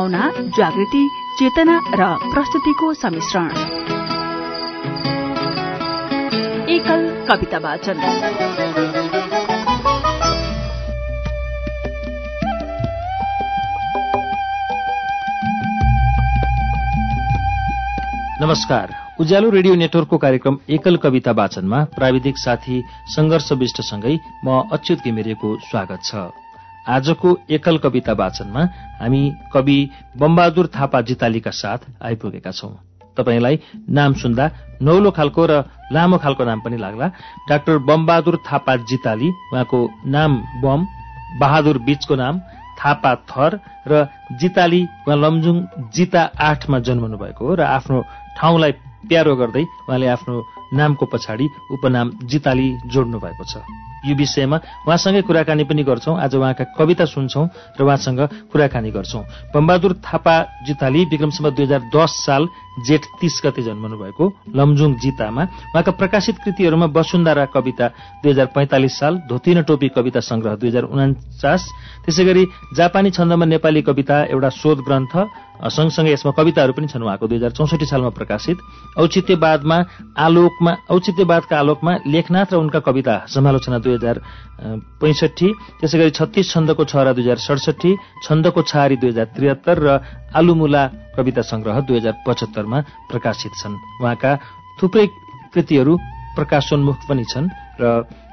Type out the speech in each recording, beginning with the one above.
भावना जागृति चेतना र प्रस्तुतिको सम्मिश्रण एकल कविता वाचन। नमस्कार। उज्यालो रेडियो नेटवर्कको कार्यक्रम एकल कविता वाचनमा प्राविधिक साथी संघर्ष विष्टसँगै म अच्युत घिमिरेको स्वागत छ। आजको एकल कविता वाचनमा हामी कवि बमबहादुर थापा जितालीका साथ आइपुगेका छौं। तपाईँलाई नाम सुन्दा नौलो खालको र लामो खालको नाम पनि लाग्ला। डाक्टर बमबहादुर थापा जिताली उहाँको नाम बम बहादुर बीचको नाम थापा थर र जिताली उहाँ लमजुङ जिता आठमा जन्मनु भएको हो र आफ्नो ठाउँलाई प्यारो गर्दै उहाँले आफ्नो नामको पछाडि उपनाम जिताली जोड्नु भएको छ। यो विषयमा उहाँसँगै कुराकानी पनि गर्छौं। आज उहाँका कविता सुन्छौं र उहाँसँग कुराकानी गर्छौं। बमबहादुर थापा जिताली विक्रमसम्म दुई हजार दस साल जेठ तीस गते जन्मनु भएको लमजुङ जितामा उहाँका प्रकाशित कृतिहरूमा वसुन्धरा कविता दुई हजार पैंतालिस साल धोतिन टोपी कविता संग्रह दुई हजार त्यसै गरी जापानी छन्दमा नेपाली कविता एउटा शोध ग्रन्थ सँगसँगै यसमा कविताहरू पनि छन् उहाँको दुई हजार चौसठी सालमा प्रकाशित। औचित्यवादमा आलोकमा औचित्यवादका आलोकमा लेखनाथ र उनका कविता समालोचना दुई हजार पैंसठी त्यसै गरी छत्तीस छन्दको छहरा दुई हजार सडसठी छन्दको छहारी दुई हजार त्रिहत्तर र आलुमुला कविता संग्रह दुई हजार पचहत्तरमा प्रकाशित छन्। उहाँका थुप्रै कृतिहरू प्रकाशोन्मुख पनि छन् र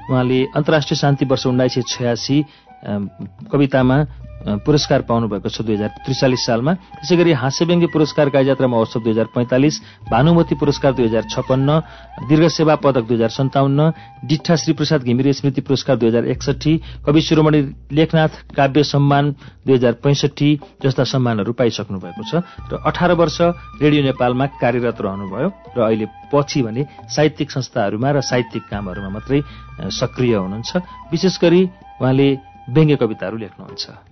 उहाँले अन्तर्राष्ट्रिय शान्ति वर्ष उन्नाइस सय छयासी कवितामा पुरस्कार पाउनु भएको छ दुई हजार त्रिचालिस सालमा। त्यसै गरी हाँस्यव्यङ्ग्य पुरस्कार गाईजात्रा महोत्सव दुई हजार पैंतालिस भानुमती पुरस्कार दुई हजार छप्पन्न दीर्घ सेवा पदक दुई हजार सन्ताउन्न डिठा श्री प्रसाद घिमिरे स्मृति पुरस्कार दुई हजार एकसठी कवि शिरोमणि लेखनाथ काव्य सम्मान दुई हजार पैंसठी जस्ता सम्मानहरू पाइसक्नु भएको छ र अठार वर्ष रेडियो नेपालमा कार्यरत रहनुभयो र अहिले पछि भने साहित्यिक संस्थाहरूमा र साहित्यिक कामहरूमा मात्रै सक्रिय हुनुहुन्छ। विशेष गरी उहाँले व्यङ्ग्य कविताहरू लेख्नुहुन्छ।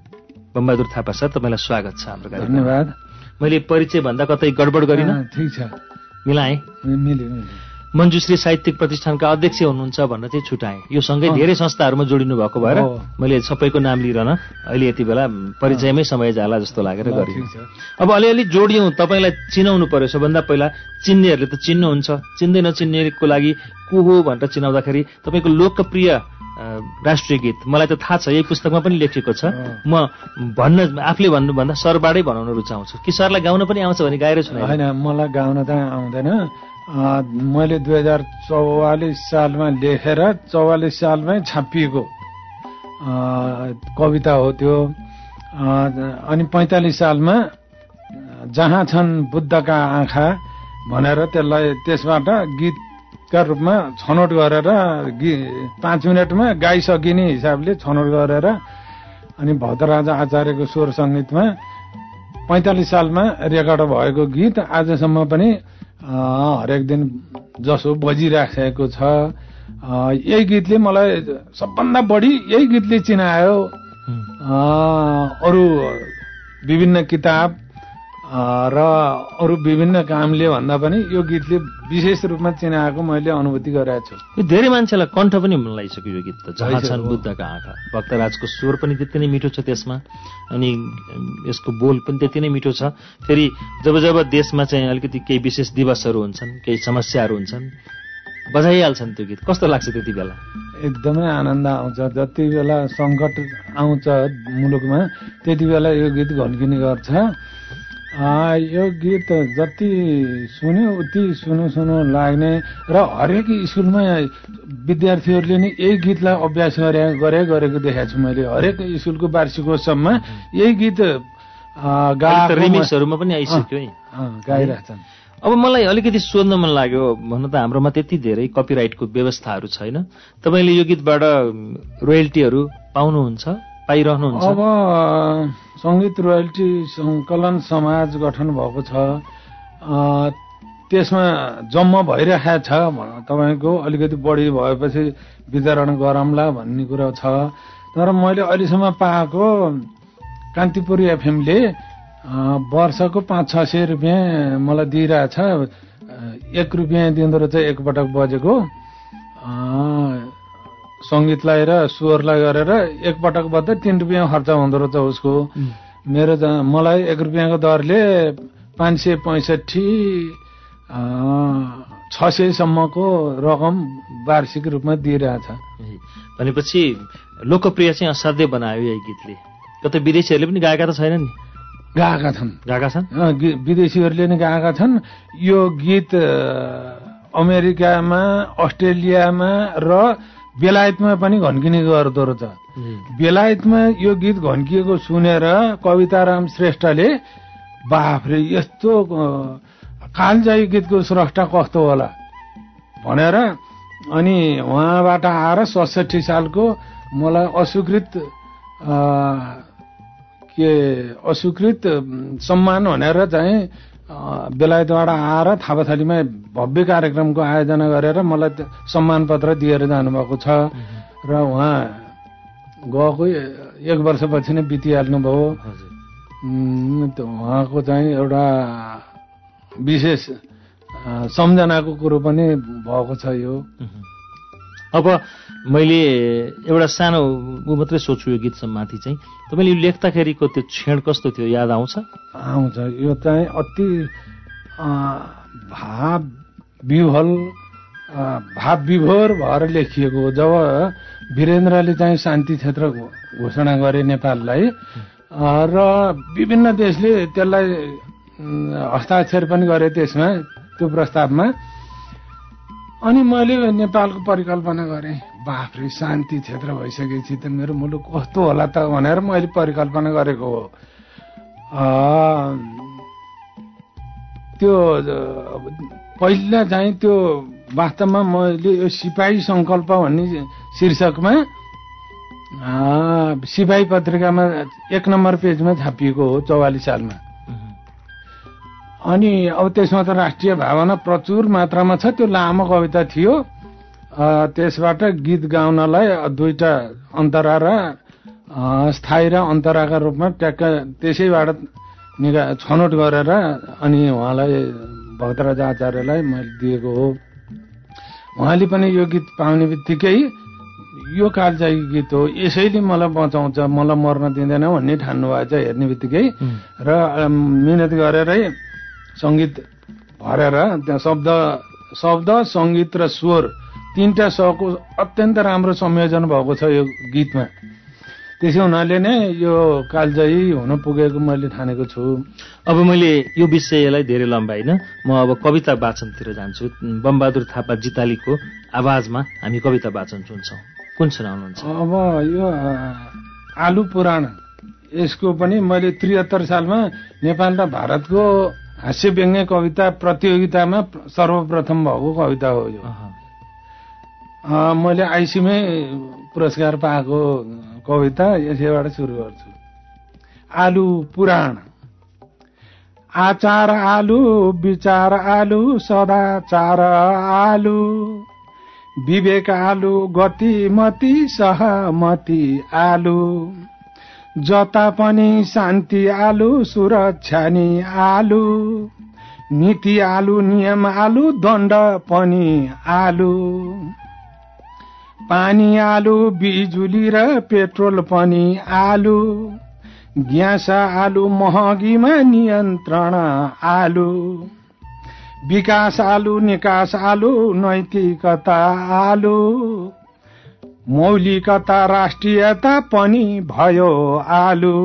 बमबहादुर थापा सर तपाईँलाई स्वागत छ हाम्रो धन्यवाद। मैले परिचय भन्दा कतै गडबड गरिन। ठिक छ। मिलाएँ। मञ्जुश्री साहित्यिक प्रतिष्ठानका अध्यक्ष हुनुहुन्छ भन्न चाहिँ छुटाएँ। यो सँगै धेरै संस्थाहरूमा जोडिनु भएको भएर। मैले सबैको नाम लिइरहन अहिले यति बेला परिचयमै समय जाला जस्तो लागेर गरेँ अब अलिअलि जोडियौँ तपाईँलाई चिनाउनु पर्यो सबभन्दा पहिला चिन्नेहरूले त चिन्नुहुन्छ। चिन्दै नचिन्नेको लागि को हो भनेर चिनाउँदाखेरि तपाईँको लोकप्रिय राष्ट्रिय गीत। मलाई त थाहा छ यही पुस्तकमा पनि लेखिएको छ। म भन्न आफूले भन्नुभन्दा सरबाटै बनाउन रुचाउँछु। कि सरलाई गाउन पनि आउँछ भने गाएर सुनाइ होइन मलाई गाउन त आउँदैन। मैले दुई हजार चौवालिस सालमा लेखेर चौवालिस सालमै छापिएको। कविता हो त्यो। अनि पैँतालिस सालमा जहाँ छन् बुद्धका आँखा भनेर त्यसलाई त्यसबाट गीतका रूपमा छनौट गरेर पाँच मिनटमा गाइसकिने हिसाबले छनौट गरेर अनि भद्रराजा आचार्यको स्वर सङ्गीतमा पैँतालिस सालमा रेकर्ड भएको गीत आजसम्म पनि हरेक दिन जसो बजिराखेको छ। यही गीतले मलाई सबभन्दा बढी यही गीतले चिनायो। अरू विभिन्न किताब र अरू विभिन्न कामले भन्दा पनि यो गीतले विशेष रूपमा चिनाएको मैले अनुभूति गरेको छु। यो धेरै मान्छेलाई कण्ठ पनि मन लागिसक्यो यो गीत त। जहाँ। छन् बुद्धका आँखा। भक्तराजको स्वर पनि त्यति नै मिठो छ त्यसमा। अनि यसको बोल पनि त्यति नै मिठो छ। फेरि जब जब देशमा चाहिँ अलिकति केही विशेष दिवसहरू हुन्छन् केही समस्याहरू हुन्छन् बजाइहाल्छन् त्यो गीत। कस्तो लाग्छ त्यति बेला? एकदमै आनन्द आउँछ। जति बेला सङ्कट आउँछ मुलुकमा त्यति बेला यो गीत घन्किने गर्छ। यो गीत जति सुन्यो उति सुनु सुनु लाग्ने र हरेक स्कुलमा विद्यार्थीहरूले नै यही गीतलाई अभ्यास गरे गरे गरेको देखाएको छु मैले। हरेक स्कुलको वार्षिकोत्सवमा यही गीत रिमिक्सहरूमा पनि आइसक्यो है गाइरहेछन्। अब मलाई अलिकति सोध्न मन लाग्यो भन्नु त हाम्रोमा त्यति धेरै कपिराइटको व्यवस्थाहरू छैन। तपाईँले यो गीतबाट रोयल्टीहरू पाउनुहुन्छ? पाइरहनुहुन्छ। अब सङ्गीत रोयल्टी सङ्कलन समाज गठन भएको छ। त्यसमा जम्मा भइरहेको छ तपाईँको अलिकति बढी भएपछि वितरण गरौँला भन्ने कुरा छ। तर मैले अहिलेसम्म पाएको कान्तिपुर एफएमले वर्षको पाँच छ सय रुपियाँ मलाई दिइरहेछ। एक रुपियाँ दिँदो रहेछ एकपटक बजेको। सङ्गीतलाई र स्वरलाई गरेर एकपटक बज्दा तिन रुपियाँ खर्च हुँदो रहेछ उसको। मेरो त मलाई एक रुपियाँको दरले पाँच सय पैँसठी छ सयसम्मको रकम वार्षिक रूपमा दिइरहेछ। भनेपछि लोकप्रिय चाहिँ असाध्यै बनायो यही गीतले। कतै विदेशीहरूले पनि गाएका त छैनन् नि? गाएका छन्। गाएका छन्? विदेशीहरूले नै गाएका छन्। यो गीत अमेरिकामा अस्ट्रेलियामा र बेलायतमा पनि घन्किने गर्दो रहेछ बेलायतमा यो गीत घन्किएको सुनेर कविताराम श्रेष्ठले बाफ्रे यस्तो कालजाई गीतको स्रष्टा कस्तो होला? भनेर अनि उहाँबाट आएर सडसठी सालको मलाई अस्वीकृत के अस्वीकृत सम्मान भनेर चाहिँ बेलायतबाट आएर थापाथलीमा भव्य कार्यक्रमको आयोजना गरेर मलाई सम्मान पत्र दिएर जानुभएको छ। र उहाँ गएको एक वर्षपछि नै बितिहाल्नुभयो। उहाँको चाहिँ एउटा विशेष सम्झनाको कुरो पनि भएको छ यो। अब मैले एउटा सानो ऊ मात्रै सोच्छु यो गीतसम्माथि चाहिँ। तपाईँले यो लेख्दाखेरिको त्यो क्षण कस्तो थियो? याद आउँछ? आउँछ। यो चाहिँ अति भाव विह्वल अ, भाव विभोर भएर लेखिएको जब वीरेन्द्रले चाहिँ शान्ति क्षेत्र घोषणा गरे नेपाललाई र विभिन्न देशले त्यसलाई हस्ताक्षर पनि गरे त्यसमा त्यो प्रस्तावमा अनि मैले नेपालको परिकल्पना गरेँ बाफ्रे शान्ति क्षेत्र भइसकेपछि त मेरो मुलुक कस्तो होला त भनेर मैले परिकल्पना गरेको हो त्यो पहिला चाहिँ त्यो वास्तवमा मैले यो सिपाही सङ्कल्प भन्ने शीर्षकमा सिपाही पत्रिकामा एक नम्बर पेजमा छापिएको हो चौवालिस सालमा। अनि अब त्यसमा त राष्ट्रिय भावना प्रचुर मात्रामा छ त्यो लामो कविता थियो। अ, त्यसबाट गीत गाउनलाई दुईटा अन्तरा र स्थायी र अन्तराका रूपमा ट्याक्क त्यसैबाट निका छनौट गरेर अनि उहाँलाई भक्तराज आचार्यलाई मैले दिएको हो। उहाँले पनि यो गीत पाउने बित्तिकै यो कालचाही गीत हो। यसैले मलाई बचाउँछ मलाई मर्न दिँदैन भन्ने ठान्नु भएछ हेर्ने बित्तिकै। र मिहिनेत गरेरै सङ्गीत भरेर त्यहाँ शब्द शब्द सङ्गीत र स्वर तिनटा स्वको अत्यन्त राम्रो संयोजन भएको छ यो गीतमा। त्यसै हुनाले नै यो कालजयी हुन पुगेको मैले ठानेको छु। अब मैले यो विषयलाई धेरै लम्बाइन म अब कविता वाचनतिर जान्छु। बमबहादुर थापा जितालीको आवाजमा हामी कविता वाचन सुन्छौँ। कुन सुनाउनुहुन्छ? अब यो आलु पुराण यसको पनि मैले त्रिहत्तर सालमा नेपाल र भारतको हास्य व्यङ्ग्य कविता प्रतियोगितामा सर्वप्रथम भएको कविता हो यो। मैले आइसीमै पुरस्कार पाएको कविता यसैबाट सुरु गर्छु। आलु पुराण। आचार आलु विचार आलु सदाचार आलु। विवेक आलु गतिमती सहमति आलु। जता पनि शान्ति आलु सुरक्षा नि आलु। नीति आलु नियम आलु दण्ड पनि आलु। पानी आलु बिजुली र पेट्रोल पनि आलु। ग्यास आलु महँगीमा नियन्त्रण आलु। विकास आलु निकास आलु नैतिकता आलु। मौलिकता राष्ट्रियता पनि भयो आलु।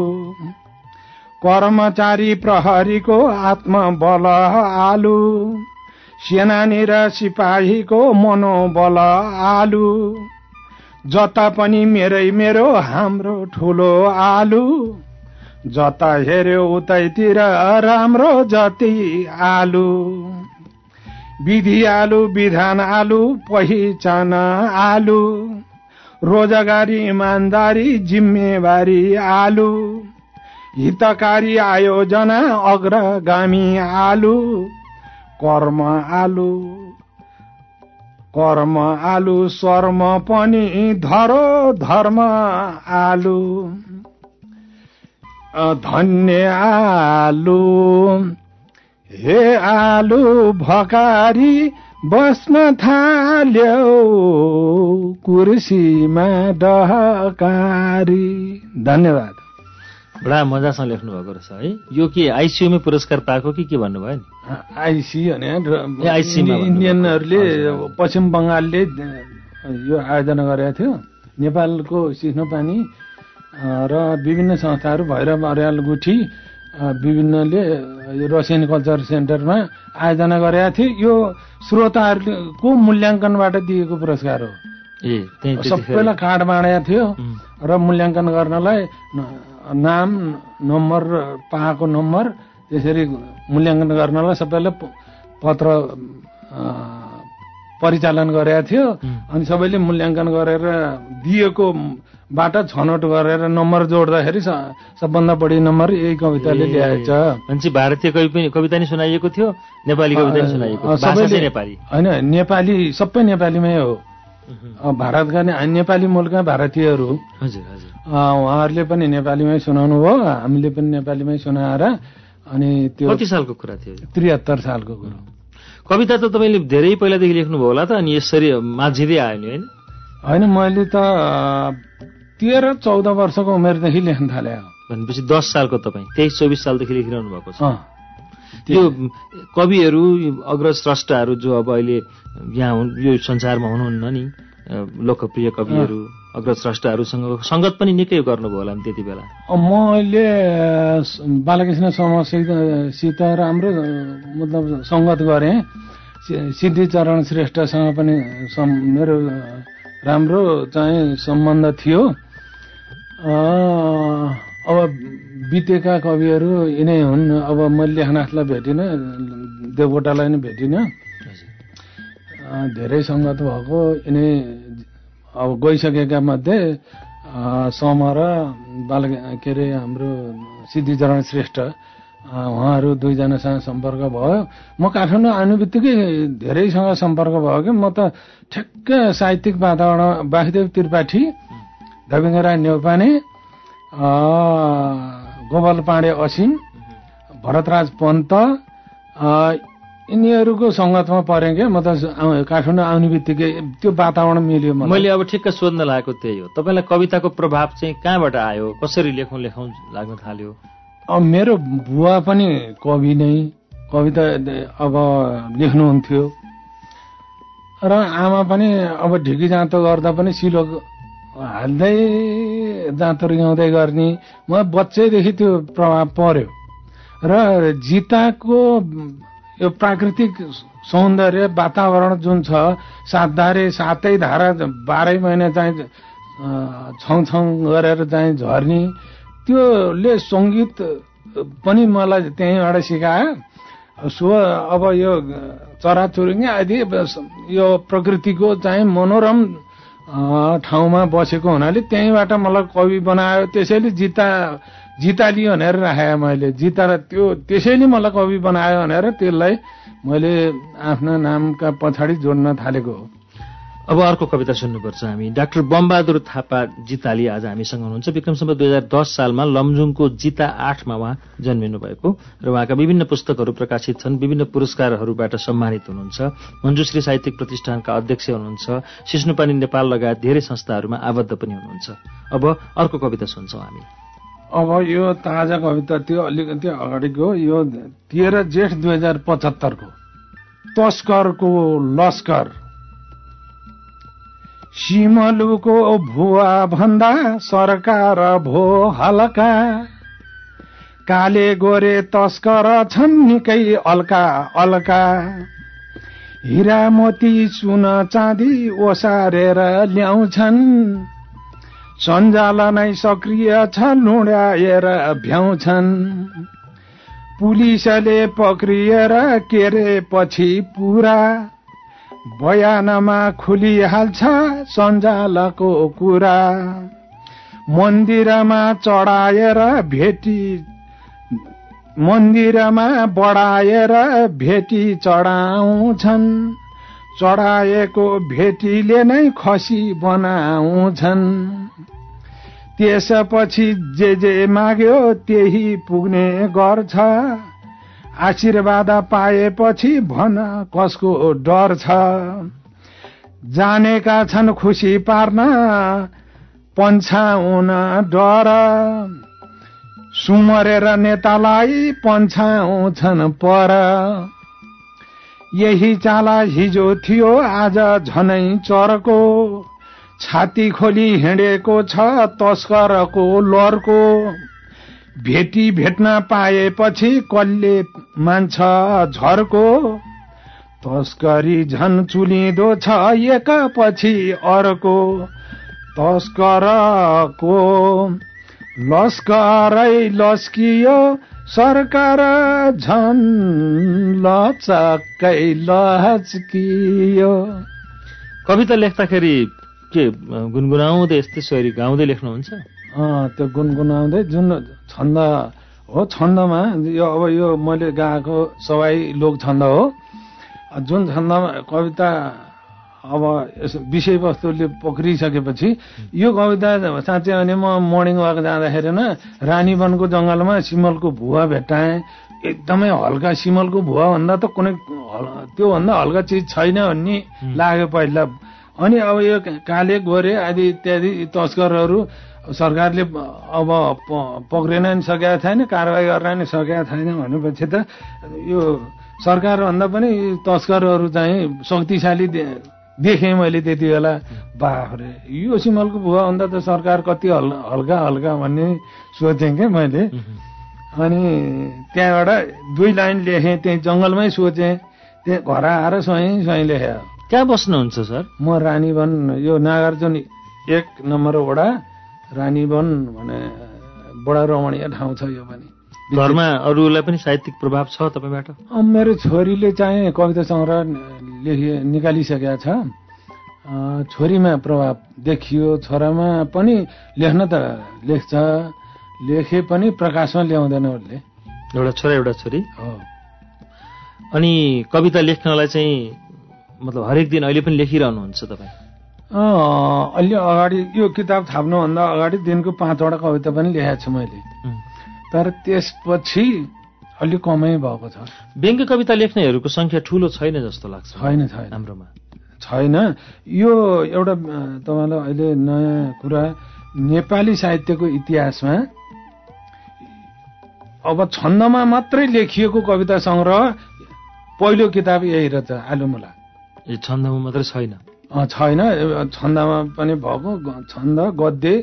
कर्मचारी प्रहरीको आत्मबल आलु। सेनानी र सिपाहीको मनोबल आलु। जता पनि मेरै मेरो हाम्रो ठुलो आलु। जता हेऱ्यो उतैतिर राम्रो जति आलु। विधि आलु विधान आलु पहिचान आलु। रोजगारी इमान्दारी जिम्मेवारी आलु। हितकारी आयोजना अग्रगामी आलु। कर्म आलु। कर्म आलु शर्म पनि धरो धर्म आलु। धन्य आलु। हे आलु भकारी बस्न थाल्यौ कुर्सीमा डहकारी धन्यवाद। बडा मजासँग लेख्नु भएको रहेछ है। यो के आइसियुमै पुरस्कार पाएको कि के भन्नुभयो नि? आइसी भने। इन्डियनहरूले पश्चिम बङ्गालले यो आयोजना गरेको थियो। नेपालको सिस्नोपानी अ, र विभिन्न संस्थाहरू भैरव अर्याल गुठी विभिन्नले यो रसियन कल्चर सेन्टरमा आयोजना गरेका थिए। यो श्रोताहरूको मूल्याङ्कनबाट दिएको पुरस्कार हो। ए त्यही त्यतिखेर- सबैलाई कार्ड बाँडेको थियो र मूल्याङ्कन गर्नलाई नाम नम्बर पाएको नम्बर त्यसरी मूल्याङ्कन गर्नलाई सबैलाई पत्र परिचालन गरेका थियो। अनि सबैले मूल्याङ्कन गरेर दिएको बाट छनौट गरेर नम्बर जोड्दाखेरि सबभन्दा बढी नम्बर यही कविताले ल्याएछ। भनेपछि भारतीय कवि पनि कविता नि सुनाइएको थियो नेपाली कविता नि सुनाइएको सबैले- नेपाली। होइन नेपाली सबै नेपालीमै हो। भारतका ने- नेपाली मूलका भारतीयहरू। हजुर उहाँहरूले पनि नेपालीमै सुनाउनु भयो हामीले पनि नेपालीमै सुनाएर अनि त्यो कति सालको कुरा थियो? त्रिहत्तर सालको कुरो। कविता त तपाईँले धेरै पहिलादेखि लेख्नुभयो होला त अनि यसरी माझिँदै आयो नि होइन? होइन मैले त तेह्र चौध वर्षको उमेरदेखि लेख्न थाले। भनेपछि दस सालको तपाईँ। तेइस चौबिस सालदेखि लेखिरहनु भएको छ। अ, यो कविहरू अग्रज स्रष्टाहरू जो अब अहिले यहाँ हुन् यो संसारमा हुनुहुन्न नि लोकप्रिय कविहरू अग्रज स्रष्टाहरूसँग सङ्गत पनि निकै गर्नुभयो होला नि त्यति बेला। अ, मैले अ, स- बालकृष्ण समसित राम्रो मतलब सङ्गत गरेँ। सिद्धिचरण श्रेष्ठसँग पनि मेरो राम्रो चाहिँ सम्बन्ध थियो। अब बितेका कविहरू यिनै हुन्। अब मैले लेखनाथलाई भेटिनँ देवकोटालाई पनि भेटिनँ। धेरै सङ्गत भएको। यिनै अब गइसकेका मध्ये सम र बाल के अरे हाम्रो सिद्धिचरण श्रेष्ठ उहाँहरू दुईजनासँग सम्पर्क भयो। म काठमाडौँ आउनु बित्तिकै धेरैसँग सम्पर्क भयो कि म त ठ्याक्क साहित्यिक वातावरण वासुदेव त्रिपाठी रविन्द्र नेउपाने गोपाल पाण्डे असिम भरतराज पन्त यिनीहरूको सङ्गतमा परेँ क्या। म त काठमाडौँ आउने बित्तिकै त्यो वातावरण मिल्यो मैले अब ठिक्क सोध्न लागेको त्यही हो। तपाईँलाई कविताको प्रभाव चाहिँ कहाँबाट आयो? कसरी लेखौँ लेखौँ लाग्न थाल्यो? अब मेरो बुवा पनि कवि नै। कविता अब लेख्नुहुन्थ्यो। र आमा पनि अब ढिकी जाँतो गर्दा पनि सिलो हाल्दै जाँतो रिगाउँदै गर्ने म बच्चैदेखि त्यो प्रभाव पर्यो। र जिताको यो प्राकृतिक सौन्दर्य वातावरण जुन छ सात धारे सातै धारा बाह्रै महिना चाहिँ छौँ गरेर चाहिँ झर्ने त्योले सङ्गीत पनि मलाई त्यहीँबाट सिकायो। सो अब यो चराचुरुङ्गी आदि यो प्रकृतिको चाहिँ मनोरम ठाउँमा बसेको हुनाले त्यहीँबाट मलाई कवि बनायो त्यसैले जिता जिताली भनेर राखेँ मैले। जिता त्यो त्यसैले मलाई कवि बनायो भनेर त्यसलाई मैले आफ्ना नामका पछाडि जोड्न थालेको हो। अब अर्को कविता सुन्नुपर्छ हामी। डाक्टर बमबहादुर थापा जिताली आज हामीसँग हुनुहुन्छ। विक्रमसम्म दुई हजार दस सालमा लमजुङको जिता आठमा उहाँ जन्मिनु भएको र उहाँका विभिन्न पुस्तकहरू प्रकाशित छन्। विभिन्न पुरस्कारहरूबाट सम्मानित हुनुहुन्छ। मञ्जुश्री साहित्यिक प्रतिष्ठानका अध्यक्ष हुनुहुन्छ। सिस्नुपानी नेपाल लगायत धेरै संस्थाहरूमा आबद्ध पनि हुनुहुन्छ। अब अर्को कविता सुन्छौँ हामी। अब यो ताजा कविता त्यो अलिकति अगाडिको यो तेह्र जेठ दुई हजार पचहत्तरको तस्करको लस्कर। सिमलुको भुवा भन्दा सरकार भो हल्का। काले गोरे तस्कर छन् निकै अल्का अल्का। हिरा मोती सुन चाँदी ओसारेर ल्याउँछन्। सञ्जाल नै सक्रिय छ लुड्याएर भ्याउँछन्। पुलिसले पक्रिएर केरे पछि पुरा। बयानमा खुलिहाल्छ सञ्जालको कुरा। मन्दिरमा चढाएर भेटी मन्दिरमा बढाएर भेटी चढाउँछन्। चढाएको भेटीले नै खसी बनाउँछन्। त्यसपछि जे जे माग्यो त्यही पुग्ने गर्छ। आशीर्वाद पाएपछि भन कसको डर छ। जानेका छन् खुसी पार्न पन्छाउन डर। सुमरेर नेतालाई पन्छाउँछन् पर। यही चाला हिजो थियो आज झनै चरको। छाती खोली हिँडेको छ तस्करको लरको भेटी भेट्न पाएपछि कसले मान्छ झर्को। तस्करी झन चुलिँदो छ एकपछि अर्को। तस्करको लस्करै लस्कियो सरकार झन लचक्कै लचकियो कविता लेख्दाखेरि के गुनगुनाउँदै यस्तै शैली गाउँदै लेख्नुहुन्छ? त्यो गुनगुनाउँदै जुन छन्द हो छन्दमा यो अब यो मैले गाएको सवाई लोक छन्द हो जुन छन्दमा कविता अब यस विषयवस्तुले पक्रिसकेपछि यो कविता साँच्चै भने म मर्निङ वाक जाँदाखेरि न रानीवनको जङ्गलमा सिमलको भुवा भेट्टाएँ एकदमै हल्का सिमलको भुवा भन्दा त कुनै त्योभन्दा हल्का चिज छैन भन्ने लाग्यो पहिला अनि अब यो काले गोरे आदि इत्यादि तस्करहरू सरकारले अब पक्रिन नि सकेका छैन कारवाही गर्न नि सकेका छैन भनेपछि त यो सरकारभन्दा पनि तस्करहरू चाहिँ शक्तिशाली देखेँ मैले त्यति बेला। बाफ्रे यो सिमलको भुवा भन्दा त सरकार कति हल हल्का हल्का भन्ने सोचेँ क्या मैले। अनि त्यहाँबाट दुई लाइन लेखेँ त्यही जङ्गलमै सोचेँ। त्यहाँ घर आएर स्वयं स्वयं लेखेँ। कहाँ बस्नुहुन्छ सर? म रानीवन यो नागार्जुन एक नम्बर वडा रानीवन भने बडा रमणीय ठाउँ छ यो पनि। घरमा अरूलाई पनि साहित्यिक प्रभाव छ तपाईँबाट? मेरो छोरीले चाहिँ कविता सङ्ग्रह लेखि निकालिसकेका छ। छोरीमा प्रभाव देखियो छोरामा पनि लेख्न त लेख्छ लेखे पनि प्रकाशमा ल्याउँदैन उसले एउटा छोरा एउटा छोरी? हो। अनि कविता लेख्नलाई चाहिँ मतलब हरेक दिन अहिले पनि लेखिरहनुहुन्छ तपाईँ? अँ, अलि अगाडि यो किताब छाप्नुभन्दा अगाडि दिनको पाँचवटा कविता पनि लेखेको छु मैले. तर त्यसपछि अलि कमै भएको छ। व्यङ्ग्य कविता लेख्नेहरूको सङ्ख्या ठुलो छैन जस्तो लाग्छ। छैन छैन। हाम्रोमा। छैन। यो एउटा तपाईँलाई अहिले नयाँ कुरा नेपाली साहित्यको इतिहासमा अब छन्दमा मात्रै लेखिएको कविता सङ्ग्रह पहिलो किताब यही रहेछ आलुमुला ए छन्दमा मात्रै छैन छैन छन्दमा पनि भएको छन्द गद्य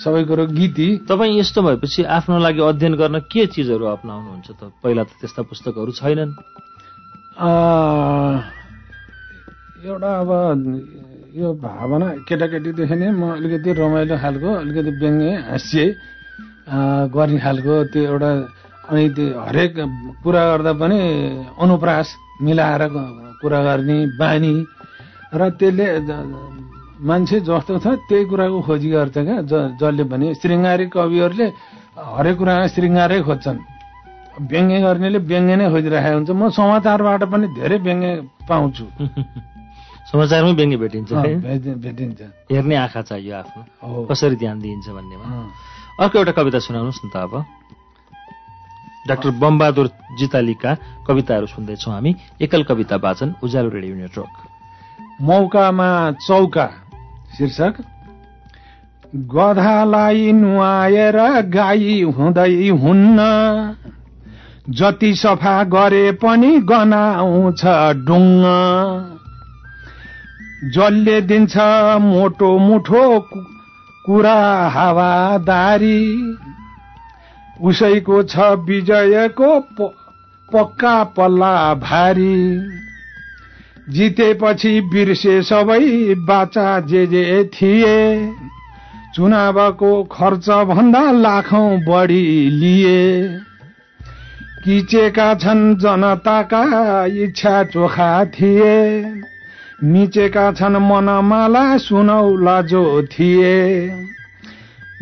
सबै कुरो गीती तपाईँ यस्तो भएपछि आफ्नो लागि अध्ययन गर्न के चिजहरू अप्नाउनुहुन्छ त? पहिला त त्यस्ता पुस्तकहरू छैनन्। एउटा अब यो भावना केटाकेटीदेखि नै म अलिकति रमाइलो खालको अलिकति व्यङ्ग्य हास्य गर्ने खालको त्यो एउटा अनि त्यो हरेक कुरा गर्दा पनि अनुप्रास मिलाएर कुरा गर्ने बानी र त्यसले मान्छे जस्तो छ त्यही कुराको खोजी गर्छ क्या। ज- जसले भने शृङ्गारी कविहरूले हरेक कुरामा शृङ्गारै खोज्छन्। व्यङ्ग्य गर्नेले व्यङ्ग्य नै खोजिरहेको हुन्छ। म समाचारबाट पनि धेरै व्यङ्ग्य पाउँछु। समाचारमै व्यङ्ग्य भेटिन्छ। भेटिन्छ। हेर्ने आँखा चाहियो आफ्नो। कसरी ध्यान दिइन्छ भन्नेमा। अर्को एउटा कविता सुनाउनुहोस् न त अब। डाक्टर बमबहादुर जितालीका कविताहरू सुन्दैछौँ हामी। एकल कविता वाचन उज्यालो रेडियो नेटवर्क। मौकामा चौका शीर्षक गधालाई नुहाएर गाई हुँदै हुन्न। जति सफा गरे पनि गनाउँछ डुङ्ग जसले दिन्छ मोटो मुठो कुरा हावादारी। उसैको छ विजयको पक्का पल्ला भारी। जितेपछि बिर्से सबै बाचा जे जे थिए। चुनावको खर्च भन्दा लाखौं बढी लिए। किचेका छन् जनताका इच्छा चोखा थिए। मिचेका छन् मनमाला सुनौला जो थिए।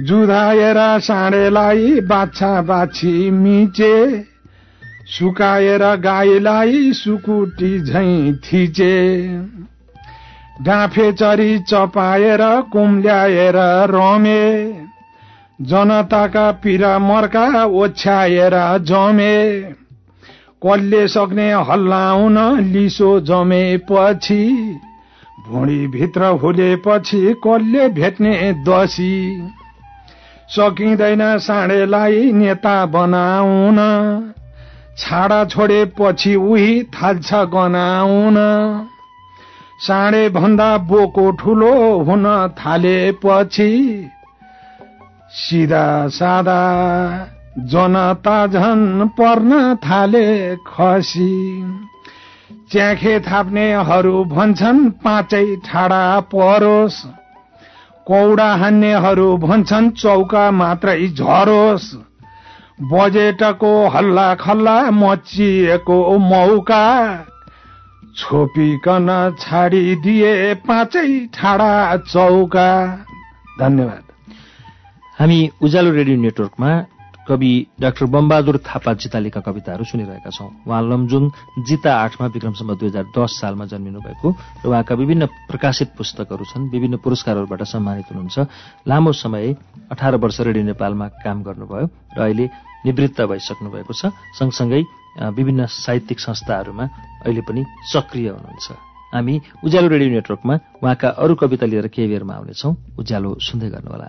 जुधाएर साँडेलाई बाछा बाछी मिचे सुकाएर गाईलाई सुकुटी झैँ थिचे। डाँफे चरी चपाएर कुम्ल्याएर रमे। जनताका पिरा मर्का ओछ्याएर जमे। कसले सक्ने हल्लाउन लिसो जमेपछि भुँडीभित्र हुलेपछि कसले भेट्ने दसी। सकिँदैन साँडेलाई नेता बनाउन। छाडा छोडेपछि उही थाल्छ गनाउन। साँडे भन्दा बोको ठुलो हुन थालेपछि सिधा सादा जनता झन पर्न थाले खसी। च्याखे थाप्नेहरू भन्छन् पाँचै ठाडा परोस्। कौडा हान्नेहरू भन्छन् चौका मात्रै झरोस्। बजेटको हल्ला खल्ला मचिएको मौका। छोपिकन छाडिदिए पाँचै ठाडा चौका। धन्यवाद। हामी उज्यालो रेडियो नेटवर्कमा कवि डाक्टर बमबहादुर थापा जितालेका कविताहरू सुनिरहेका छौं। उहाँ लमजुङ जिता आठमा विक्रमसम्म दुई हजार दस सालमा जन्मिनु भएको र उहाँका विभिन्न प्रकाशित पुस्तकहरू छन्। विभिन्न पुरस्कारहरूबाट सम्मानित हुनुहुन्छ। लामो समय अठार वर्ष रेडियो नेपालमा काम गर्नुभयो र अहिले निवृत्त भइसक्नु भएको छ। सँगसँगै विभिन्न साहित्यिक संस्थाहरूमा अहिले पनि सक्रिय हुनुहुन्छ। हामी उज्यालो रेडियो नेटवर्कमा उहाँका अरू कविता लिएर केही बेरमा आउनेछौ। उज्यालो सुन्दै गर्नुहोला।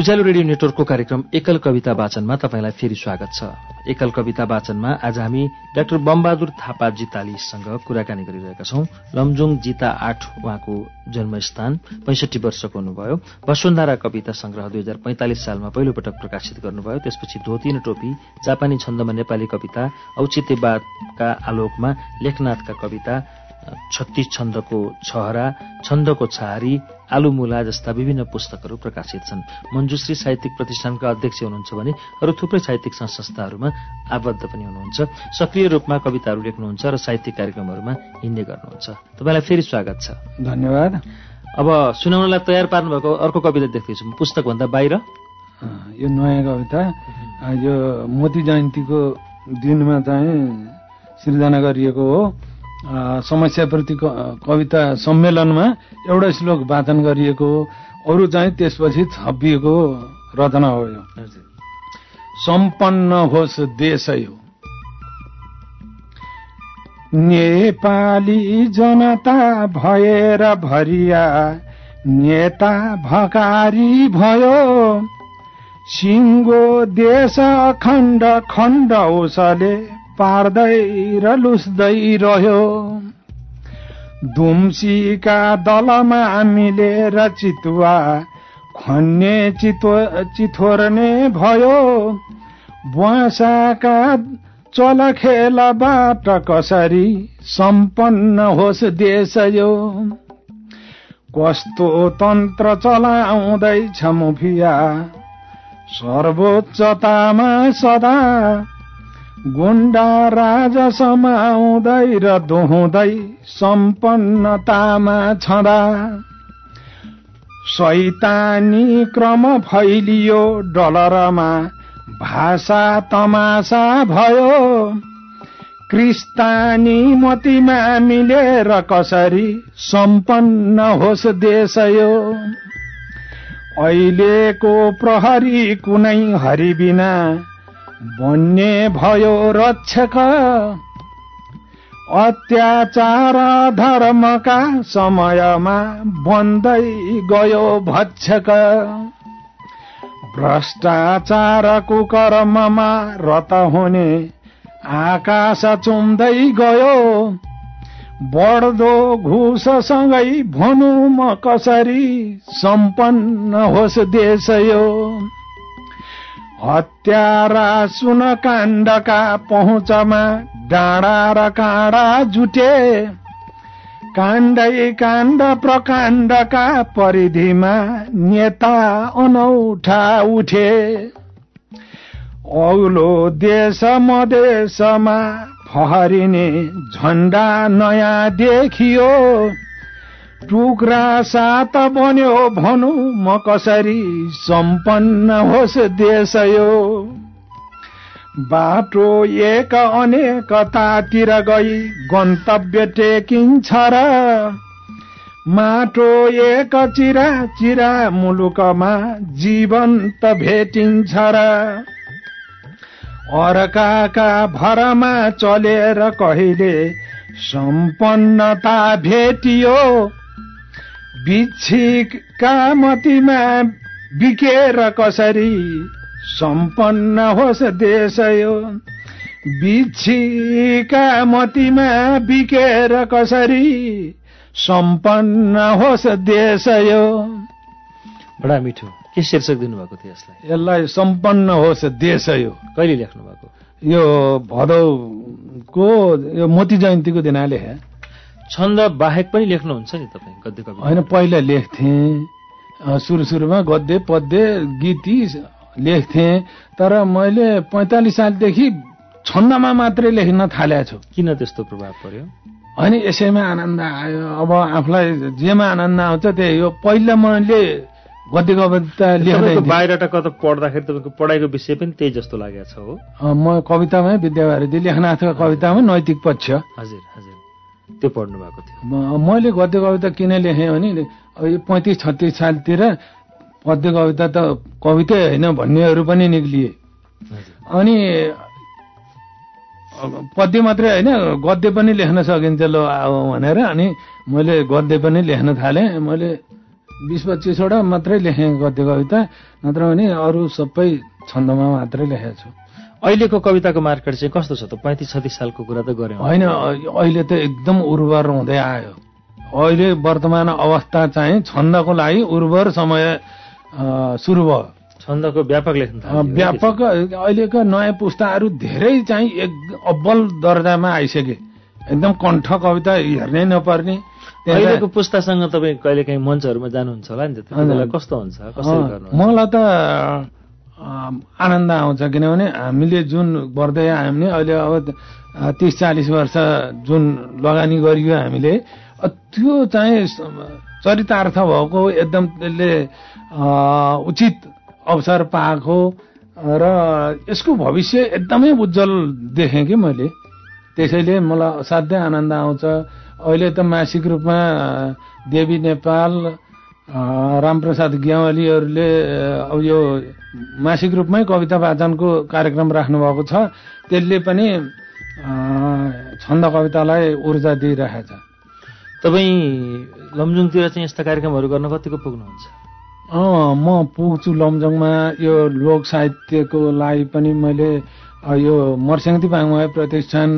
उज्यालो रेडियो नेटवर्कको कार्यक्रम एकल कविता वाचनमा तपाईँलाई फेरि स्वागत छ। एकल कविता वाचनमा आज हामी डाक्टर बमबहादुर थापा जितालीसँग कुराकानी गरिरहेका छौं। लमजुङ जिता आठ उहाँको जन्मस्थान पैंसठी वर्षको हुनुभयो। वसुन्धारा कविता संग्रह दुई हजार पैंतालिस सालमा पहिलोपटक प्रकाशित गर्नुभयो। त्यसपछि धोती टोपी जापानी छन्दमा नेपाली कविता औचित्यवादका आलोकमा लेखनाथका कविता छत्तीस छन्दको छहरा छन्दको छहारी आलुमुला जस्ता विभिन्न पुस्तकहरू प्रकाशित छन्। मञ्जुश्री साहित्यिक प्रतिष्ठानका अध्यक्ष हुनुहुन्छ भने अरू थुप्रै साहित्यिक संस्थाहरूमा आबद्ध पनि हुनुहुन्छ। सक्रिय रूपमा कविताहरू लेख्नुहुन्छ र साहित्यिक कार्यक्रमहरूमा हिँड्ने गर्नुहुन्छ। तपाईँलाई फेरि स्वागत छ। धन्यवाद। अब सुनाउनलाई तयार पार्नुभएको अर्को कविता देख्दैछु। पुस्तकभन्दा बाहिर। यो नयाँ कविता। यो मोती जयन्तीको दिनमा चाहिँ सिर्जना गरिएको हो। समस्याप्रति कविता सम्मेलनमा एउटा श्लोक वाचन गरिएको अरू चाहिँ त्यसपछि छपिएको रचना हो यो। सम्पन्न होस् देश यो नेपाली जनता भएर भरिया नेता भकारी भयो। सिङ्गो देश अखण्ड खण्ड उसले पार्दै र लुस्दै रह्यो दुम्सीका दलमा मिलेर चितुवा खन्ने चितो चिथोर्ने भयो। बुवासाका चलखेलबाट कसरी सम्पन्न होस् देश यो? कस्तो तन्त्र चलाउँदैछ मुफिया सर्वोच्चतामा सदा गुण्डा राजा समाउँदै र दोहुँदै सम्पन्नतामा छँदा शैतानी क्रम फैलियो डलरमा भाषा तमासा भयो। क्रिस्तानी मतिमा मिलेर कसरी सम्पन्न होस् देश यो? अहिलेको प्रहरी कुनै हरि बिना बन्ने भयो रक्षक। अत्याचार धर्मका समयमा बन्दै गयो भक्षक। भ्रष्टाचार कुकर्ममा रत हुने आकाश चुम्दै गयो। बढ्दो घुससँगै भनौँ म कसरी सम्पन्न होस् देश यो। हत्यारा सुन काण्डका पहुँचमा डाँडा र काँडा जुटे। काण्डै काण्ड प्रकाण्डका परिधिमा नेता अनौठा उठे। औलो देश मदेशमा फहरिने झन्डा नयाँ देखियो। टुक्रा सात बन्यो भनौँ म कसरी सम्पन्न होस् देश यो? बाटो एक अनेकतातिर गई गन्तव्य टेकिन्छ र माटो एक चिरा चिरा मुलुकमा जीवन्त भेटिन्छ र अर्काका भरमा चलेर कहिले सम्पन्नता भेटियो? बिच्छिका मतीमा बिकेर कसरी सम्पन्न होस् देश यो? बिच्छिका मतीमा बिकेर कसरी सम्पन्न होस् देश यो? बडा मिठो। के शीर्षक दिनुभएको थियो यसलाई? यसलाई सम्पन्न होस् देश यो। कहिले लेख्नु भएको यो भदौको यो मोती जयन्तीको दिन लेखे छन्द बाहेक पनि लेख्नुहुन्छ नि तपाईँ गद्य कविता। होइन पहिला लेख्थेँ सुरु सुरुमा गद्य पद्य गीती लेख्थेँ तर मैले पैँतालिस सालदेखि छन्दमा मात्रै लेख्न थालेको छु। किन त्यस्तो प्रभाव पर्यो? होइन यसैमा आनन्द आयो। अब आफूलाई जेमा आनन्द आउँछ त्यही हो। पहिला मैले गद्य कविता लेख्दै बाहिरबाट कता पढ्दाखेरि तपाईँको पढाइको विषय पनि त्यही जस्तो लागेको छ हो। म कवितामै विद्याभारती लेखनाथको कवितामा नैतिक पक्ष। हजुर हजुर। त्यो पढ्नु भएको थियो। मैले गद्य कविता किन लेखेँ भने अब यो पैँतिस छत्तिस सालतिर पद्य कविता त कवितै होइन भन्नेहरू पनि निक्लिए। अनि पद्य मात्रै होइन गद्य पनि लेख्न सकिन्छ लो अब भनेर अनि मैले गद्य पनि लेख्न थालेँ। मैले बिस पच्चिसवटा मात्रै लेखेँ गद्य कविता नत्र भने अरू सबै छन्दमा मात्रै लेखेको छु। अहिलेको कविताको मार्केट चाहिँ कस्तो छ त? पैँतिस छत्तिस सालको कुरा त गऱ्यौँ। होइन अहिले त एकदम उर्वर हुँदै आयो। अहिले वर्तमान अवस्था चाहिँ छन्दको लागि उर्वर समय सुरु भयो। छन्दको व्यापक लेख्न। व्यापक अहिलेका नयाँ पुस्ताहरू धेरै चाहिँ एक अब्बल दर्जामा आइसके। एकदम कण्ठ कविता हेर्नै नपर्ने। अहिलेको पुस्तासँग तपाईँ कहिले काहीँ मञ्चहरूमा जानुहुन्छ होला नि त? कस्तो हुन्छ? मलाई त आनन्द आउँछ किनभने हामीले जुन आयौँ नि अहिले अब तिस चालिस वर्ष जुन लगानी गरियो हामीले त्यो चाहिँ चरितार्थ भएको एकदम त्यसले उचित अवसर पाएको र यसको भविष्य एकदमै उज्जवल देखेँ कि मैले। त्यसैले मलाई असाध्यै आनन्द आउँछ। अहिले त मासिक रूपमा देवी नेपाल रामप्रसाद ग्यावालीहरूले अब यो मासिक रूपमै कविता वाचनको कार्यक्रम राख्नुभएको छ। त्यसले पनि छन्द कवितालाई ऊर्जा दिइरहेछ। तपाईँ लमजुङतिर चाहिँ यस्ता कार्यक्रमहरू गर्न कतिको पुग्नुहुन्छ? म पुग्छु लमजङमा। यो लोक साहित्यको लागि पनि मैले यो मर्स्याङती बाङमा प्रतिष्ठान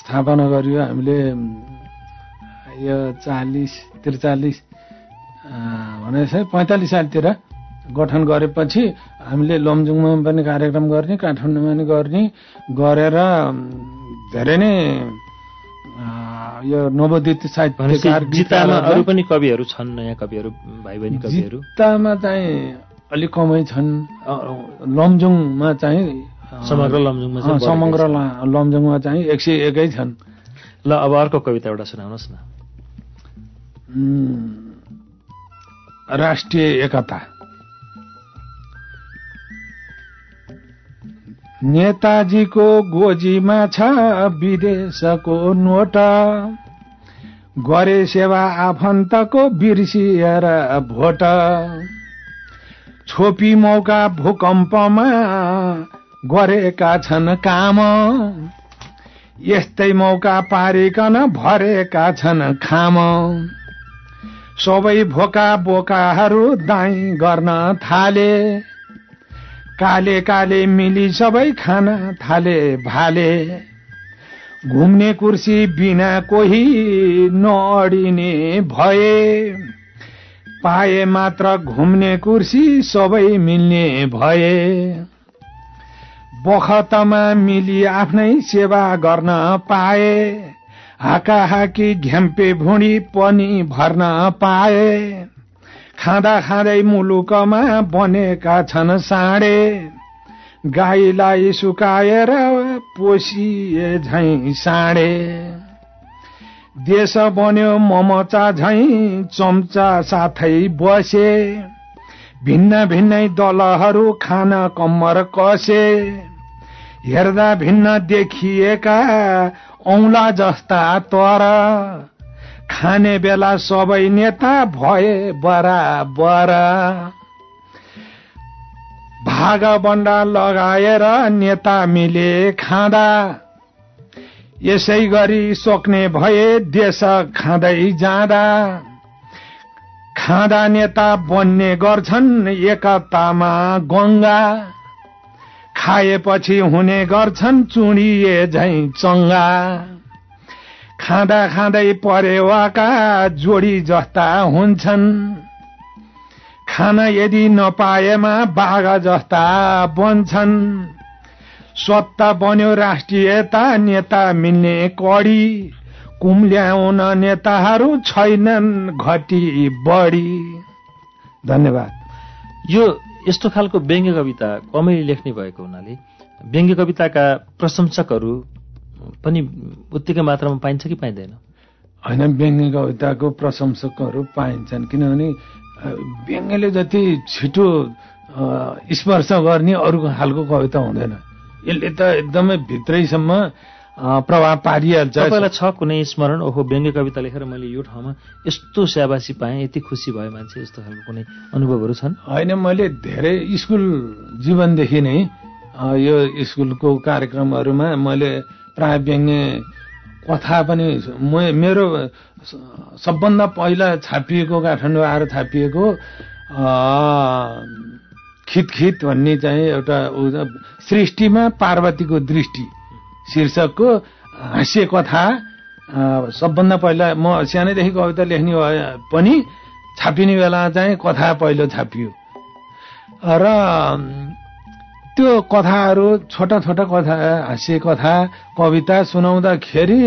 स्थापना गरियो। हामीले यो चालिस त्रिचालिस भनेपछि पैँतालिस सालतिर गठन गरेपछि हामीले लमजुङमा पनि कार्यक्रम गर्ने काठमाडौँमा पनि गर्ने गरेर धेरै नै यो नवोदित जितामा गीतकारहरूलाई- अरू पनि कविहरू छन् नयाँ कविहरू भाइ बहिनी कविहरू? जित्तामा चाहिँ अलिक कमै छन्। लमजुङमा चाहिँ समग्र लमजुङमा समग्र लमजुङमा चाहिँ एक सय एकै छन्। ल अब अर्को कविता एउटा सुनाउनुहोस् न। राष्ट्रिय एकता। नेताजीको गोजीमा छ विदेशको नोट। गरे सेवा आफन्तको बिर्सिएर भोट। छोपी मौका भूकम्पमा गरेका छन् काम। यस्तै मौका पारिकन भरेका छन् खाम। सबै भोका बोकाहरू दाई गर्न थाले। काले काले मिली सबै खान थाले भाले। घुम्ने कुर्सी बिना कोही नअडिने भए। पाए मात्र घुम्ने कुर्सी सबै मिल्ने भए। बखतमा मिली आफ्नै सेवा गर्न पाए। हाकाहाकी घ्याम्पे भुँडी पनि भर्न पाए। खाँदा खाँदै मुलुकमा बनेका छन् साँडे। गाईलाई सुकाएर पोसिए झैँ साँडे। देश बन्यो ममचा झैँ चम्चा साथै बसे। भिन्न भिन्नै दलहरू खान कम्मर कसे। हेर्दा भिन्न देखिएका औंला जस्ता तर। खाने बेला सबै नेता भए बराबर। भाग बन्डा लगाएर नेता मिले खाँदा। यसै गरी सोक्ने भए देश खाँदै जाँदा। खाँदा नेता बन्ने गर्छन् एकतामा गङ्गा। खाएपछि हुने गर्छन् चुडिए झै चङ्गा। खाँदा खाँदै परेवाका जोडी जस्ता हुन्छन्। खान यदि नपाएमा बाघ जस्ता बन्छन्। सत्ता बन्यो राष्ट्रियता नेता मिल्ने कडी। कुम्ल्याउन नेताहरू छैनन् घटी बढी। धन्यवाद। यो यस्तो खालको व्यङ्ग्य कविता कमेडी लेख्ने भएको हुनाले व्यङ्ग्य कविताका प्रशंसकहरू पनि उत्तिकै मात्रामा पाइन्छ कि पाइँदैन? होइन व्यङ्ग्य कविताको प्रशंसकहरू पाइन्छन्। किनभने व्यङ्ग्यले जति छिटो स्पर्श गर्ने अरू खालको कविता हुँदैन। यसले त एकदमै भित्रैसम्म प्रभाव पारिहाल्छ तपाईँलाई छ कुनै स्मरण? ओहो व्यङ्ग्य कविता लेखेर मैले यो ठाउँमा यस्तो स्याबासी पाएँ यति खुसी भयो मान्छे यस्तो खालको कुनै अनुभवहरू छन्? होइन मैले धेरै स्कुल जीवनदेखि नै यो स्कुलको कार्यक्रमहरूमा मैले प्राय व्यङ्ग्य कथा पनि मेरो सबभन्दा पहिला छापिएको काठमाडौँ आएर छापिएको खितखित भन्ने चाहिँ एउटा सृष्टिमा पार्वतीको दृष्टि। शीर्षकको हाँस्य कथा सबभन्दा पहिला म सानैदेखि कविता लेख्ने भए पनि छापिने बेला चाहिँ कथा पहिलो छापियो। र त्यो कथाहरू छोटा छोटा कथा हाँस्य कथा कविता सुनाउँदाखेरि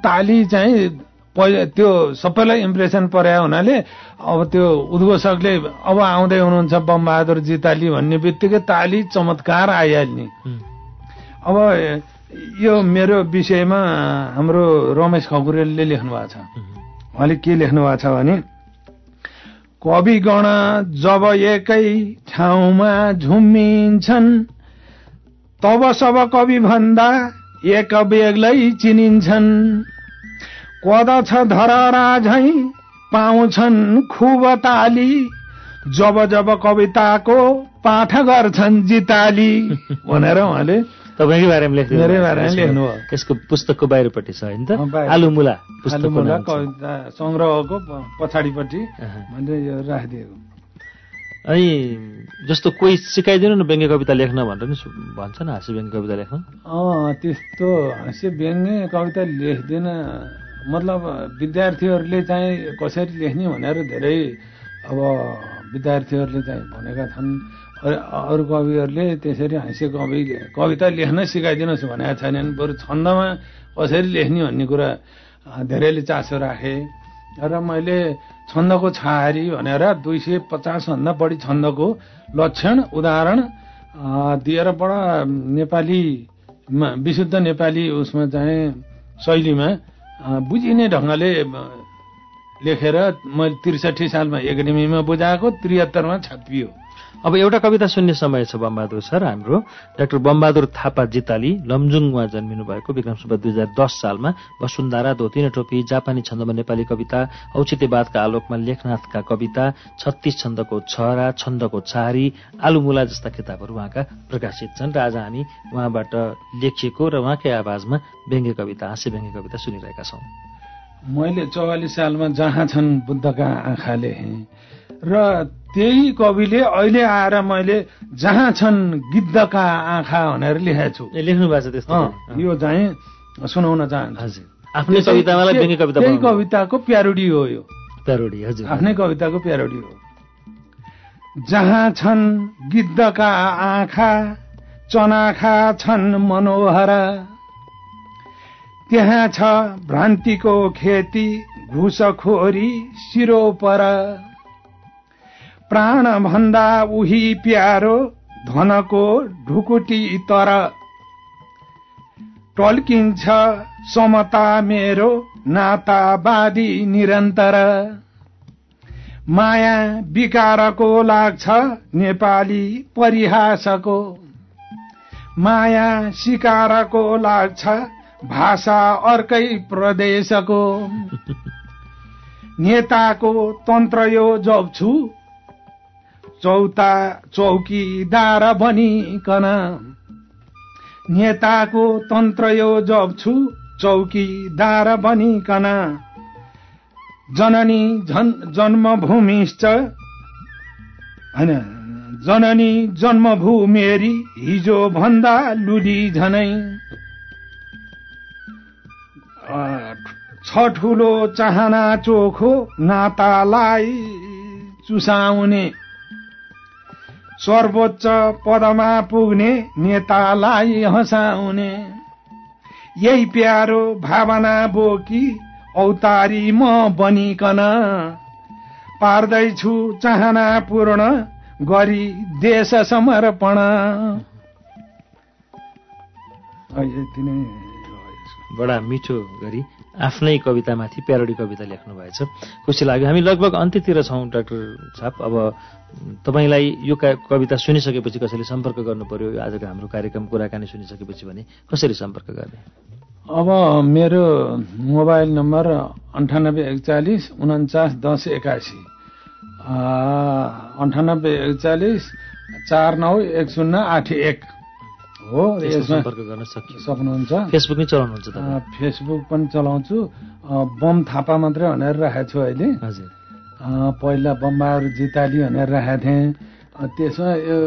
ताली चाहिँ पहिला त्यो सबैलाई इम्प्रेसन पर्या हुनाले अब त्यो उद्घोषकले अब आउँदै हुनुहुन्छ बमबहादुर जिताली भन्ने बित्तिकै ताली चमत्कार आइहाल्ने। अब यो मेरो विषयमा हाम्रो रमेश खकुरेलले लेख्नु भएको छ। उहाँले के लेख्नु भएको छ भने कविगण जब एकै ठाउँमा झुम्मिन्छन् तब सब कवि भन्दा एक बेग्लै चिनिन्छन्। कदछ धररा झै पाउँछन् खुब ताली जब जब कविताको पाठ गर्छन् जिताली भनेर उहाँले तपाईँकै बारेमा लेख्नु मेरै बारेमा लेख्नु हो। यसको पुस्तकको बाहिरपट्टि छ होइन? त। आलुमुला। कविता सङ्ग्रहको पछाडिपट्टि। मैले यो राखिदिएको। अनि जस्तो कोही सिकाइदिनु न व्यङ्ग्य कविता लेख्न भनेर नि सु- भन्छ न हाँस्य व्यङ्ग्य कविता लेख्न। अँ त्यस्तो हाँस्य व्यङ्ग्य कविता लेख्दैन। मतलब विद्यार्थीहरूले चाहिँ कसरी लेख्ने भनेर धेरै अब विद्यार्थीहरूले चाहिँ भनेका छन्। अरू- कविहरूले त्यसरी हाँस्य कवि कविता लेख्न सिकाइदिनुहोस् भनेका छैनन् बरु छन्दमा कसरी लेख्ने भन्ने कुरा धेरैले चासो राखे। र मैले छन्दको छहारी भनेर दुई सय पचासभन्दा बढी छन्दको लक्षण उदाहरण दिएर बडा नेपाली मा- विशुद्ध नेपाली उसमा चाहिँ शैलीमा बुझिने ढङ्गले लेखेर मैले त्रिसठी सालमा एकाडेमीमा बुझाएको त्रिहत्तरमा छापियो। अब एउटा कविता सुन्ने समय छ बमबहादुर सर हाम्रो डाक्टर बमबहादुर थापा जिताली लमजुङमा जन्मिनु भएको विक्रमसम्म दुई हजार दस सालमा वसुन्धारा धोतिने टोपी जापानी छन्दमा नेपाली कविता औचित्यवादका आलोकमा लेखनाथका कविता छत्तीस छन्दको छहरा छन्दको छहारी आलुमुला जस्ता किताबहरू उहाँका प्रकाशित छन् र आज हामी उहाँबाट लेखिएको र उहाँकै आवाजमा व्यङ्ग्य कविता हाँस्य व्यङ्ग्य कविता सुनिरहेका छौँ। मैले चौवालिस सालमा जहाँ छन् बुद्धका आँखा लेखेँ र त्यही कविले अहिले आएर मैले जहाँ छन् गिद्धका आँखा भनेर लेखेको छु लेख्नु भएको छ त्यस्तो? यो चाहिँ सुनाउन चाहन्छु। हजुर। आफ्नै कविता त्यही। कविताको प्यारोडी हो यो। प्यारोडी हजुर। आफ्नै कविताको प्यारोडी हो। जहाँ छन् गिद्धका आँखा चनाखा छन् मनोहर त्यहाँ छ भ्रान्तिको खेती घुसखोरी सिरोपर। प्राण भन्दा उही प्यारो धनको ढुकुटी तर टल्किन्छ समता मेरो नातावादी निरन्तर। माया विकारको लाग्छ नेपाली परिहासको। माया सिकारको लाग्छ भाषा अर्कै प्रदेशको। नेताको तन्त्र यो जप्छु चौता चौकीदार बनिकन नेताको तन्त्र यो जप्छु चौकीदार बनिकन जननी झन् जन्मभूमिश्च होइन जननी जन्मभूमेरी हिजो भन्दा लुली झनै। छ ठुलो चाहना चोखो नातालाई चुसाउने। सर्वोच्च पदमा पुग्ने नेतालाई हँसाउने यही प्यारो भावना बोकी औतारी म बनिकन पार्दैछु चाहना पूर्ण गरी देश समर्पण। बडा मिठो गरी आफ्नै कवितामाथि प्यारोडी कविता लेख्नु भएछ। खुसी लाग्यो। हामी लगभग अन्त्यतिर छौँ डाक्टर छाप अब तपाईँलाई यो कविता सुनिसकेपछि कसैले सम्पर्क गर्नु पर्यो आजको हाम्रो कार्यक्रम कुराकानी सुनिसकेपछि भने कसरी सम्पर्क गर्ने? अब मेरो मोबाइल नम्बर अन्ठानब्बे एकचालिस उन्चास दस एकासी। अन्ठानब्बे एकचालिस चार नौ एक शून्य आठ एक। हो यसमा सम्पर्क गर्न सकियो। सक्नुहुन्छ। फेसबुक नै चलाउनुहुन्छ फेसबुक पनि चलाउँछु। बम थापा मात्रै भनेर राखेको छु अहिले। हजुर। पहिला बमबार जिताली भनेर राखेको थिएँ। त्यसमा यो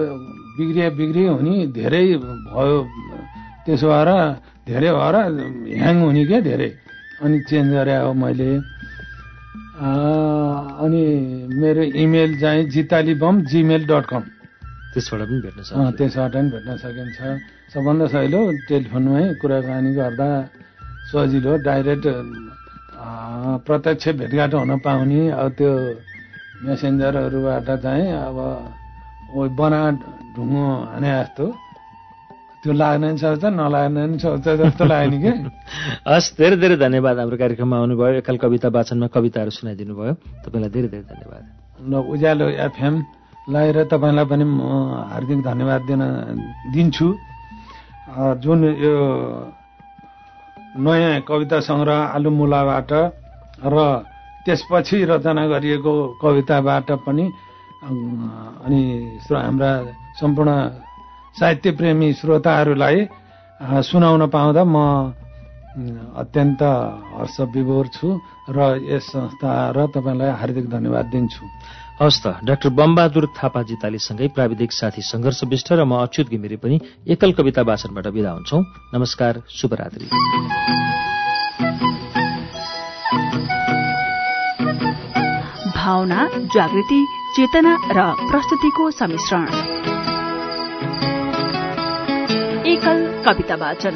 बिग्रिए बिग्रिए हुने धेरै भयो। त्यसो भएर धेरै भएर ह्याङ हुने क्या धेरै। अनि चेन्ज गरे हो मैले। अनि मेरो इमेल चाहिँ जिताली बम जिमेल डट कम। त्यसबाट पनि भेट्न अँ, सकियो त्यसबाट पनि भेट्न सकिन्छ। सबभन्दा सजिलो टेलिफोनमै कुराकानी गर्दा सजिलो डाइरेक्ट प्रत्यक्ष भेटघाट हुन पाउने। अब त्यो मेसेन्जरहरूबाट चाहिँ अब बना ढुङ्गो हाने जस्तो। त्यो लाग्न पनि सक्छ नलाग्न पनि सक्छ जस्तो लाग्यो नि कि? हस् धेरै धेरै धन्यवाद हाम्रो कार्यक्रममा आउनुभयो। एकाल कविता वाचनमा कविताहरू सुनाइदिनु भयो तपाईँलाई धेरै धेरै धन्यवाद। ल उज्यालो एफएमलाई र तपाईँलाई पनि म हार्दिक धन्यवाद दिन दिन्छु। जुन यो नयाँ कविता सङ्ग्रह आलु मुलाबाट र त्यसपछि रचना गरिएको कविताबाट पनि अनि हाम्रा सम्पूर्ण साहित्य प्रेमी श्रोताहरूलाई सुनाउन पाउँदा म अत्यन्त हर्ष विभोर छु र यस संस्था र तपाईँलाई हार्दिक धन्यवाद दिन्छु। हवस् त डाक्टर बमबहादुर थापा जितालीसँगै प्राविधिक साथी सङ्घर्ष विष्ट र म अच्युत घिमिरे पनि एकल कविता वाचनबाट विदा हुन्छौ। नमस्कार शुभरात्रि भावना जागृति चेतना र प्रस्तुतिको सम्मिश्रण। एकल कविता वाचन